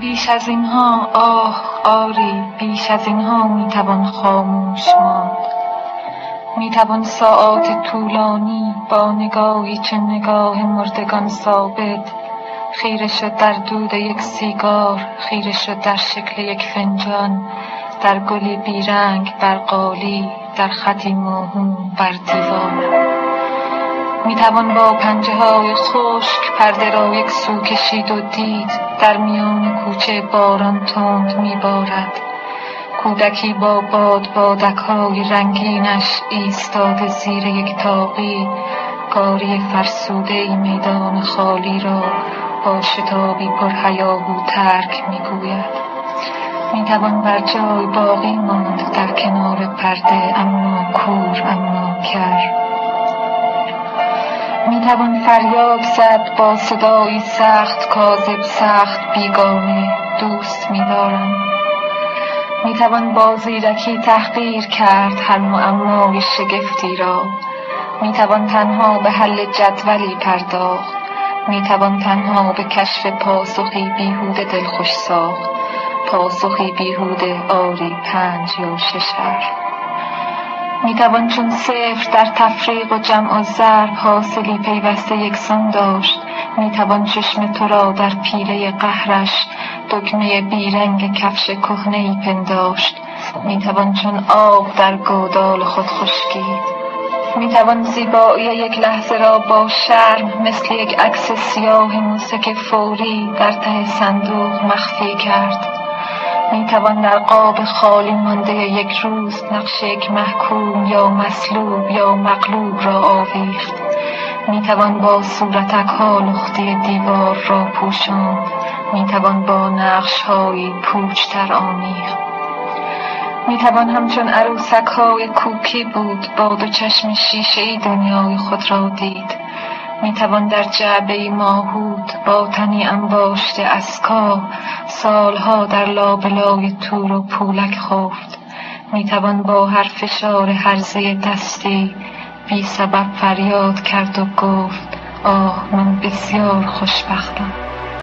بیش از اینها آه آری بیش از اینها می‌توان خاموش ماند. می‌توان ساعات طولانی با نگاهی چه نگاه مردگان ثابت. خیره شد در دود یک سیگار خیره شد در شکل یک فنجان. در گلی بیرنگ بر قالی در خطی موهوم بر دیوار. می‌توان با پنجه های خشک پرده را یک سو کشید و دید. در میان کوچه باران تند میبارد. کودکی با باد بادک های رنگینش ایستاده زیر یک تاقی. کاری فرسوده میدان خالی را با شتابی پر هیاهو ترک می‌گوید. می‌توان بر جای باقی ماند در کنار پرده اما کور اما کر. می‌توان فریاد زد با صدایی سخت کاذب سخت بیگانه دوست میدارم. می‌توان با زیرکی تحقیر کرد هر معمای شگفتی را. می‌توان تنها به حل جدولی پرداخت. می‌توان تنها به کشف پاسخی بیهوده دلخوش ساخت. پاسخی بیهوده آری پنج یا شش حرف می‌توان چون صفر در تفریق و جمع و ضرب حاصلی پیوسته یکسان داشت. می‌توان چشم تو را در پیله قهرش دکمه بیرنگ کفش کهنه ای پنداشت. می‌توان چون آب در گودال خود خشکید می‌توان زیبایی یک لحظه را با شرم مثل یک عکس سیاه موسک فوری در ته صندوق مخفی کرد. می‌توان در قاب خالی مانده یک روز نقش یک محکوم یا مسلوب یا مغلوب را آویخت. می‌توان با صورتک ها لختی دیوار را پوشاند. می‌توان با نقش هایی پوچتر آمیخت. می‌توان همچون عروسک های کوکی بود با دو چشم شیشه ای دنیای خود را دید. می‌توان در جعبه ماهود با تنی انباشته اسکا سالها در لابلای تور و پولک خفت. می‌توان با هر فشار هرزه دستی بی سبب فریاد کرد و گفت آه من بسیار خوشبختم.